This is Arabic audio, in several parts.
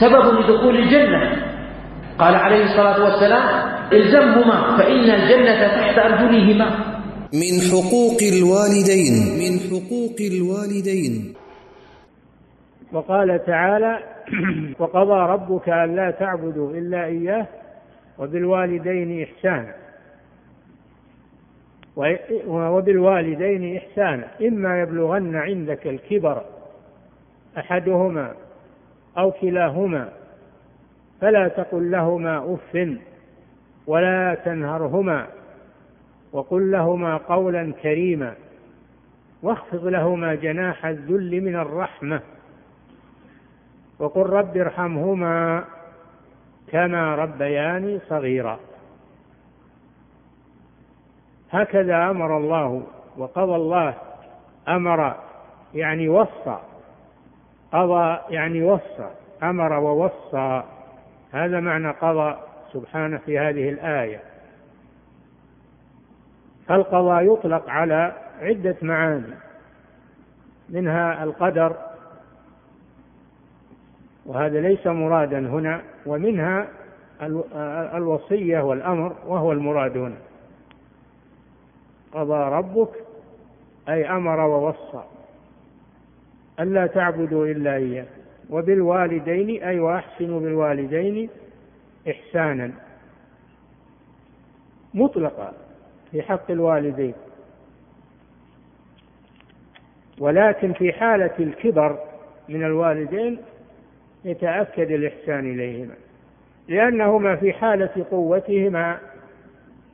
سبب لدخول الجنة. قال عليه الصلاة والسلام إلزمهما فإن الجنة تحت أرجلهما من حقوق الوالدين. من حقوق الوالدين. وقال تعالى وقضى ربك ألا تعبدوا إلا إياه وبالوالدين إحسانا. وبالوالدين إحسانا. إما يبلغن عندك الكبر أحدهما أو كلاهما فلا تقل لهما أف ولا تنهرهما وقل لهما قولا كريما واخفض لهما جناح الذل من الرحمة وقل رب ارحمهما كما ربياني صغيرا. هكذا أمر الله وقضى الله أمر يعني وصى قضى يعني وصى أمر ووصى. هذا معنى قضى سبحانه في هذه الآية. فالقضاء يطلق على عدة معاني منها القدر وهذا ليس مرادا هنا ومنها الوصية والأمر وهو المراد هنا. قضى ربك أي أمر ووصى. ألا تعبدوا إلا إياه. وبالوالدين أي وأحسنوا بالوالدين إحسانا. مطلقا في حق الوالدين. ولكن في حالة الكبر من الوالدين يتأكد الإحسان إليهما. لأنهما في حالة قوتهما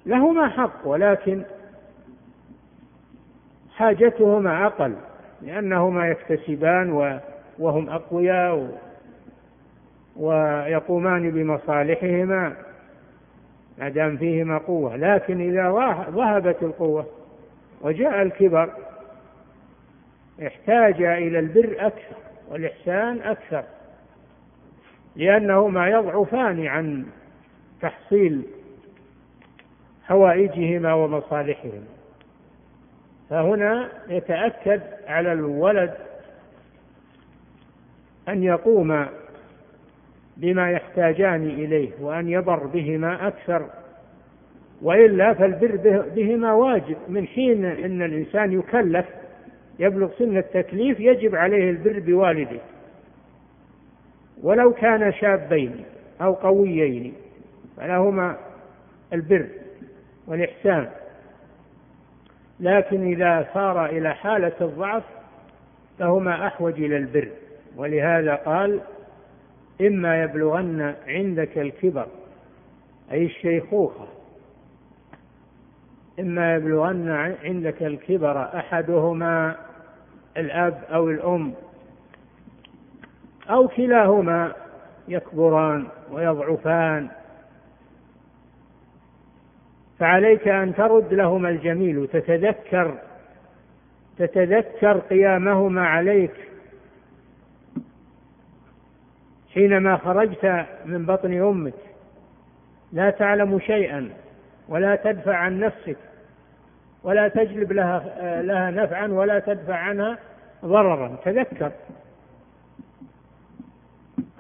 لهما حق ولكن حاجتهما أقل. لأنهما يكتسبان وهم أقوياء ويقومان بمصالحهما ما دام فيهما قوة. لكن إذا ذهبت القوة وجاء الكبر احتاج إلى البر أكثر والإحسان أكثر لأنهما يضعفان عن تحصيل حوائجهما ومصالحهما. فهنا يتأكد على الولد أن يقوم بما يحتاجان إليه وأن يبر بهما أكثر. وإلا فالبر بهما واجب. من حين أن الإنسان يكلف يبلغ سن التكليف يجب عليه البر بوالده. ولو كان شابين أو قويين فلهما البر والإحسان. لكن إذا صار إلى حالة الضعف فهما أحوج إلى البر. ولهذا قال إما يبلغن عندك الكبر أي الشيخوخة إما يبلغن عندك الكبر أحدهما الأب أو الأم أو كلاهما يكبران ويضعفان. فعليك أن ترد لهما الجميل وتتذكر تتذكر قيامهما عليك. حينما خرجت من بطن أمك لا تعلم شيئا ولا تدفع عن نفسك ولا تجلب لها لها نفعا ولا تدفع عنها ضررا. تذكر.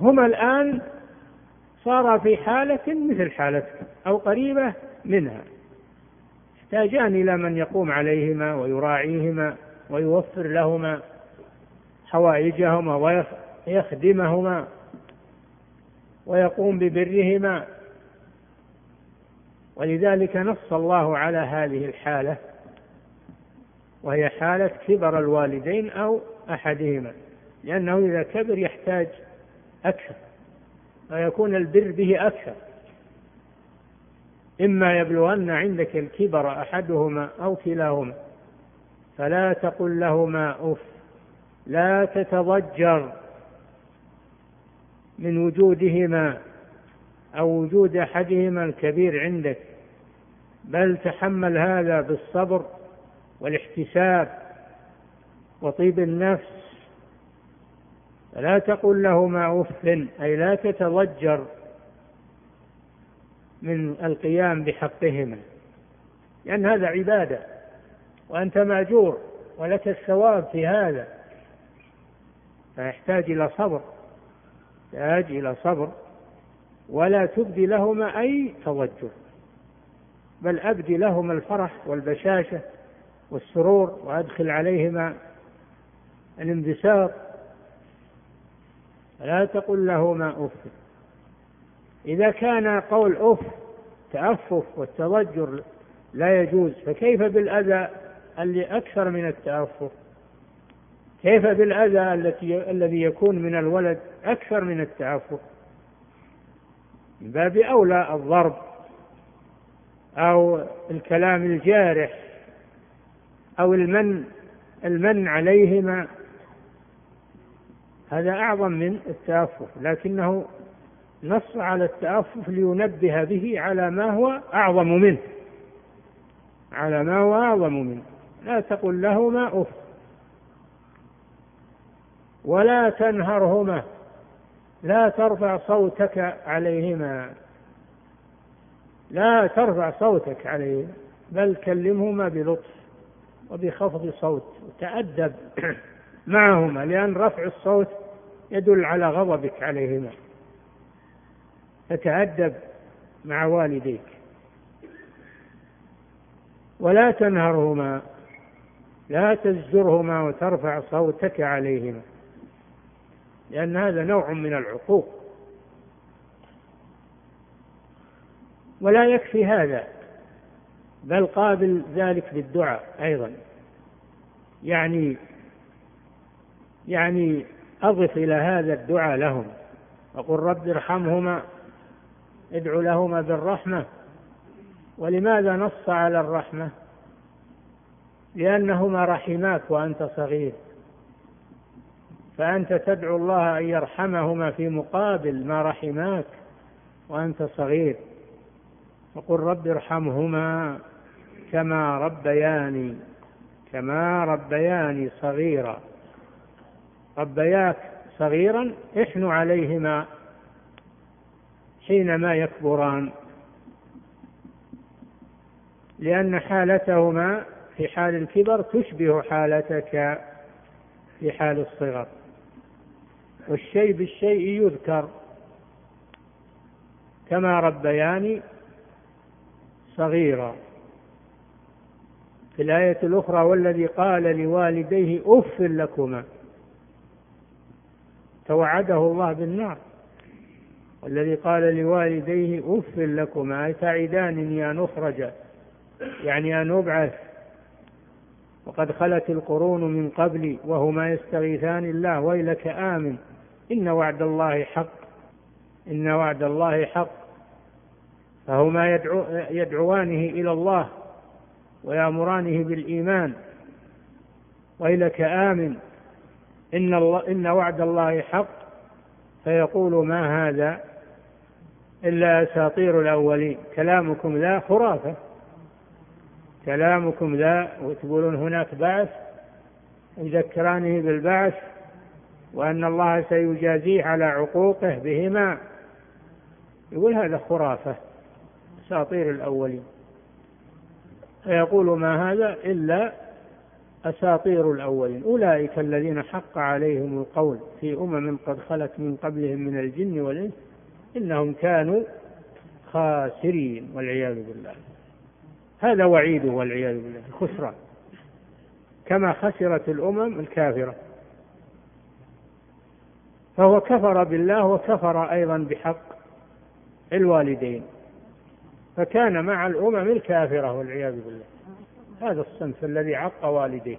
هما الآن صار في حالة مثل حالتك أو قريبة منها. يحتاجان إلى من يقوم عليهما ويراعيهما ويوفر لهما حوائجهما ويخدمهما ويقوم ببرهما. ولذلك نص الله على هذه الحالة وهي حالة كبر الوالدين أو أحدهما لأنه إذا كبر يحتاج أكثر فيكون البر به أكثر. إما يبلغن عندك الكبر أحدهما أو كلاهما فلا تقل لهما أف لا تتضجر من وجودهما أو وجود أحدهما الكبير عندك بل تحمل هذا بالصبر والاحتساب وطيب النفس فلا تقل لهما أف أي لا تتضجر. من القيام بحقهما. لأن هذا عبادة وأنت مأجور ولك الثواب في هذا. فيحتاج إلى صبر يحتاج إلى صبر ولا تبدي لهما أي تضجر بل ابدي لهما الفرح والبشاشة والسرور وأدخل عليهما الانبساط. لا تقل لهما أف. إذا كان قول أف تأفف والتضجر لا يجوز فكيف بالأذى اللي أكثر من التأفف؟ كيف بالأذى التي الذي يكون من الولد أكثر من التأفف؟ من باب أولى الضرب أو الكلام الجارح أو المن المن عليهما. هذا أعظم من التأفف لكنه نص على التأفف لينبه به على ما هو أعظم منه. على ما هو أعظم منه. لا تقل لهما أف. ولا تنهرهما. لا ترفع صوتك عليهما. لا ترفع صوتك عليهما. بل كلمهما بلطف وبخفض صوت. تأدب معهما لأن رفع الصوت يدل على غضبك عليهما. فتأدب مع والديك. ولا تنهرهما لا تزجرهما وترفع صوتك عليهما لأن هذا نوع من العقوق. ولا يكفي هذا بل قابل ذلك بالدعاء أيضا. يعني يعني أضف إلى هذا الدعاء لهم وقل رب ارحمهما ادع لهما بالرحمة. ولماذا نص على الرحمة؟ لأنهما رحماك وأنت صغير. فأنت تدعو الله أن يرحمهما في مقابل ما رحماك وأنت صغير. وقل رب ارحمهما كما ربياني كما ربياني صغيرا. ربياك صغيرا احن عليهما حينما يكبران. لأن حالتهما في حال الكبر تشبه حالتك في حال الصغر. والشيء بالشيء يذكر. كما ربياني صغيرا. في الآية الأخرى والذي قال لوالديه أف لكما. توعده الله بالنار. والذي قال لوالديه أف لكما أي تعدانني أن أخرج يعني أن أبعث. وقد خلت القرون من قبلي وهما يستغيثان الله ويلك آمن. إن وعد الله حق إن وعد الله حق. فهما يدعو يدعوانه إلى الله ويأمرانه بالإيمان. ويلك آمن. إن, الله إن وعد الله حق. فيقول ما هذا؟ إلا أساطير الأولين. كلامكم لا خرافة. كلامكم لا وتقولون هناك بعث يذكرانه بالبعث وأن الله سيجازيه على عقوقه بهما. يقول هذا خرافة. أساطير الأولين. فيقول ما هذا إلا أساطير الأولين. أولئك الذين حق عليهم القول في أمم قد خلت من قبلهم من الجن والإنس إنهم كانوا خاسرين والعياذ بالله. هذا وعيده والعياذ بالله خسران كما خسرت الأمم الكافرة. فهو كفر بالله وكفر أيضا بحق الوالدين. فكان مع الأمم الكافرة والعياذ بالله. هذا الصنف الذي عق والديه.